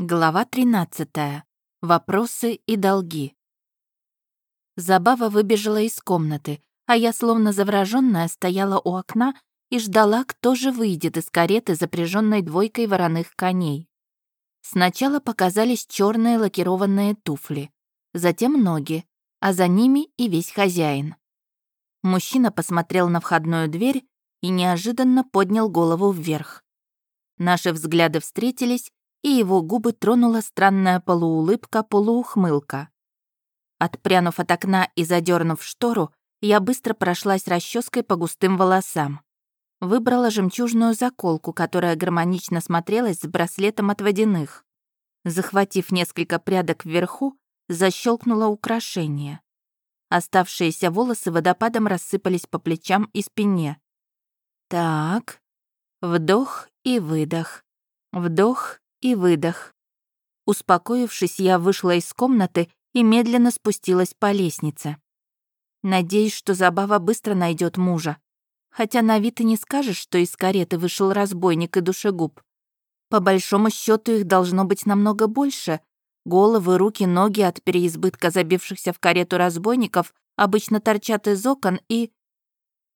Глава 13. Вопросы и долги. Забава выбежала из комнаты, а я, словно заворожённая, стояла у окна и ждала, кто же выйдет из кареты, запряженной двойкой вороных коней. Сначала показались черные лакированные туфли, затем ноги, а за ними и весь хозяин. Мужчина посмотрел на входную дверь и неожиданно поднял голову вверх. Наши взгляды встретились, и его губы тронула странная полуулыбка-полуухмылка. Отпрянув от окна и задернув штору, я быстро прошлась расческой по густым волосам. Выбрала жемчужную заколку, которая гармонично смотрелась с браслетом от водяных. Захватив несколько прядок вверху, защелкнула украшение. Оставшиеся волосы водопадом рассыпались по плечам и спине. Так, вдох и выдох, вдох и выдох. Успокоившись, я вышла из комнаты и медленно спустилась по лестнице. Надеюсь, что Забава быстро найдет мужа. Хотя на вид и не скажешь, что из кареты вышел разбойник и душегуб. По большому счету их должно быть намного больше. Головы, руки, ноги от переизбытка забившихся в карету разбойников обычно торчат из окон и...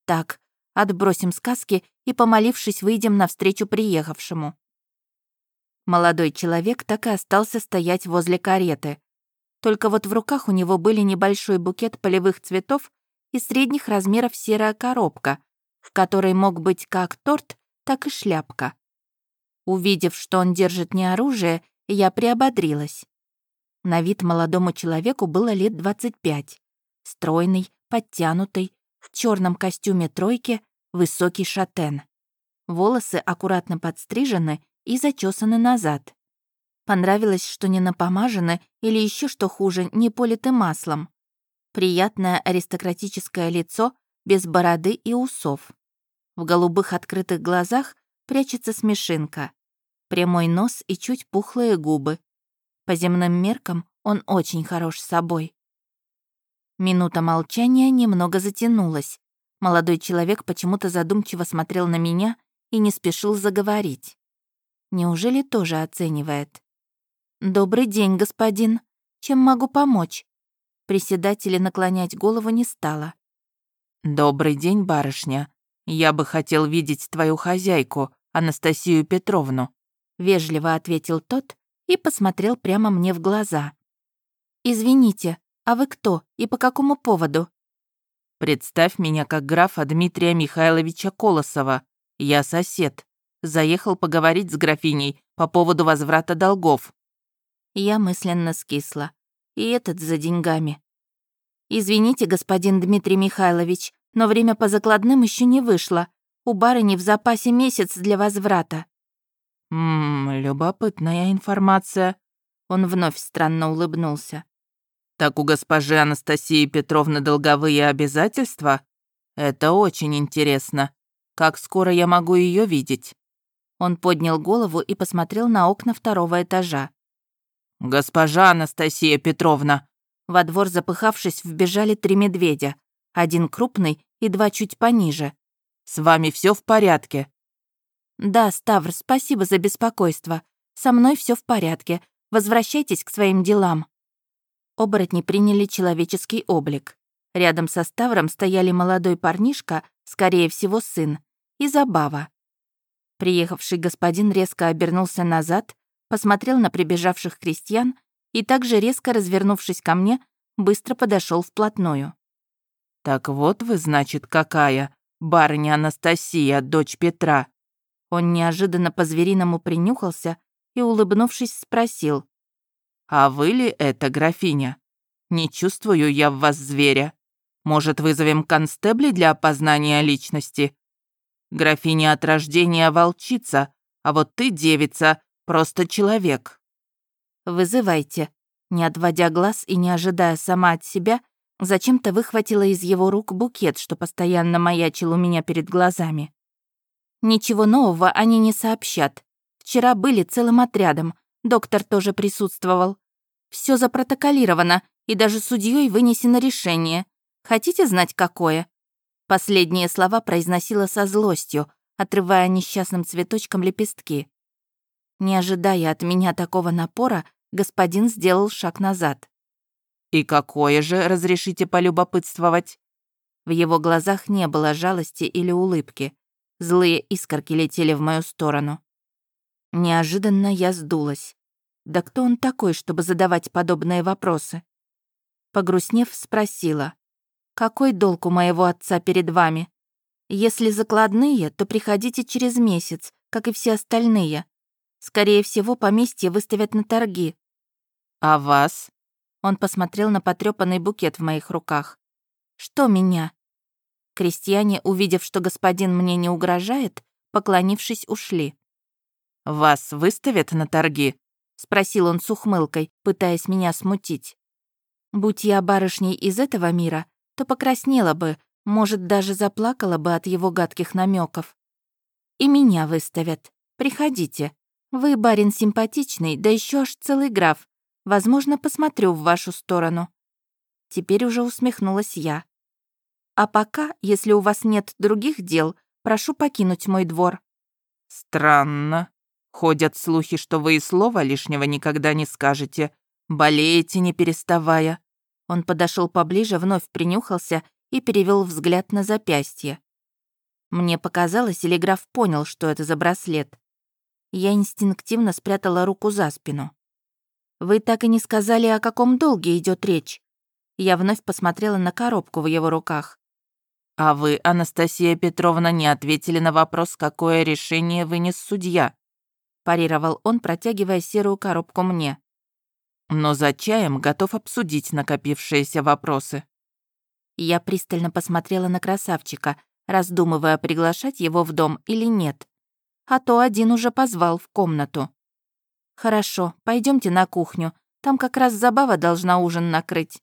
Так, отбросим сказки и, помолившись, выйдем навстречу приехавшему. Молодой человек так и остался стоять возле кареты. Только вот в руках у него были небольшой букет полевых цветов и средних размеров серая коробка, в которой мог быть как торт, так и шляпка. Увидев, что он держит не оружие, я приободрилась. На вид молодому человеку было лет 25. Стройный, подтянутый, в черном костюме тройки, высокий шатен. Волосы аккуратно подстрижены и зачесаны назад. Понравилось, что не напомажены или еще что хуже, не политы маслом. Приятное аристократическое лицо без бороды и усов. В голубых открытых глазах прячется смешинка. Прямой нос и чуть пухлые губы. По земным меркам он очень хорош с собой. Минута молчания немного затянулась. Молодой человек почему-то задумчиво смотрел на меня и не спешил заговорить. Неужели тоже оценивает? «Добрый день, господин. Чем могу помочь?» Приседать или наклонять голову не стала. «Добрый день, барышня. Я бы хотел видеть твою хозяйку, Анастасию Петровну», вежливо ответил тот и посмотрел прямо мне в глаза. «Извините, а вы кто и по какому поводу?» «Представь меня как графа Дмитрия Михайловича Колосова. Я сосед заехал поговорить с графиней по поводу возврата долгов». Я мысленно скисла. И этот за деньгами. «Извините, господин Дмитрий Михайлович, но время по закладным еще не вышло. У барыни в запасе месяц для возврата». «Ммм, любопытная информация». Он вновь странно улыбнулся. «Так у госпожи Анастасии Петровны долговые обязательства? Это очень интересно. Как скоро я могу ее видеть?» Он поднял голову и посмотрел на окна второго этажа. «Госпожа Анастасия Петровна!» Во двор, запыхавшись, вбежали три медведя. Один крупный и два чуть пониже. «С вами все в порядке?» «Да, Ставр, спасибо за беспокойство. Со мной все в порядке. Возвращайтесь к своим делам». Оборотни приняли человеческий облик. Рядом со Ставром стояли молодой парнишка, скорее всего, сын, и Забава. Приехавший господин резко обернулся назад, посмотрел на прибежавших крестьян и также резко развернувшись ко мне, быстро подошел вплотную. «Так вот вы, значит, какая, барыня Анастасия, дочь Петра». Он неожиданно по-звериному принюхался и, улыбнувшись, спросил. «А вы ли это, графиня? Не чувствую я в вас зверя. Может, вызовем констебли для опознания личности? Графиня от рождения волчица, а вот ты, девица, просто человек». «Вызывайте». Не отводя глаз и не ожидая сама от себя, зачем-то выхватила из его рук букет, что постоянно маячил у меня перед глазами. Ничего нового они не сообщат. Вчера были целым отрядом, доктор тоже присутствовал. Все запротоколировано, и даже судьей вынесено решение. Хотите знать, какое? Последние слова произносила со злостью, отрывая несчастным цветочком лепестки. Не ожидая от меня такого напора, господин сделал шаг назад. «И какое же, разрешите полюбопытствовать?» В его глазах не было жалости или улыбки. Злые искорки летели в мою сторону. Неожиданно я сдулась. Да кто он такой, чтобы задавать подобные вопросы? Погрустнев, спросила. «Какой долг у моего отца перед вами? Если закладные, то приходите через месяц, как и все остальные. Скорее всего, поместье выставят на торги». «А вас?» Он посмотрел на потрёпанный букет в моих руках. «Что меня?» Крестьяне, увидев, что господин мне не угрожает, поклонившись, ушли. «Вас выставят на торги?» — спросил он с ухмылкой, пытаясь меня смутить. «Будь я барышней из этого мира, то покраснела бы, может, даже заплакала бы от его гадких намеков. И меня выставят. Приходите. Вы, барин, симпатичный, да еще аж целый граф. Возможно, посмотрю в вашу сторону». Теперь уже усмехнулась я. «А пока, если у вас нет других дел, прошу покинуть мой двор». «Странно. Ходят слухи, что вы и слова лишнего никогда не скажете. Болеете, не переставая». Он подошел поближе, вновь принюхался и перевел взгляд на запястье. Мне показалось, или граф понял, что это за браслет. Я инстинктивно спрятала руку за спину. «Вы так и не сказали, о каком долге идет речь». Я вновь посмотрела на коробку в его руках. «А вы, Анастасия Петровна, не ответили на вопрос, какое решение вынес судья?» парировал он, протягивая серую коробку мне. «Но за чаем готов обсудить накопившиеся вопросы». Я пристально посмотрела на красавчика, раздумывая, приглашать его в дом или нет. А то один уже позвал в комнату. «Хорошо, пойдемте на кухню. Там как раз забава должна ужин накрыть».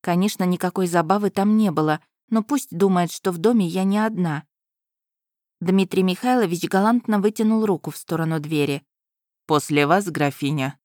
Конечно, никакой забавы там не было, но пусть думает, что в доме я не одна. Дмитрий Михайлович галантно вытянул руку в сторону двери. «После вас, графиня».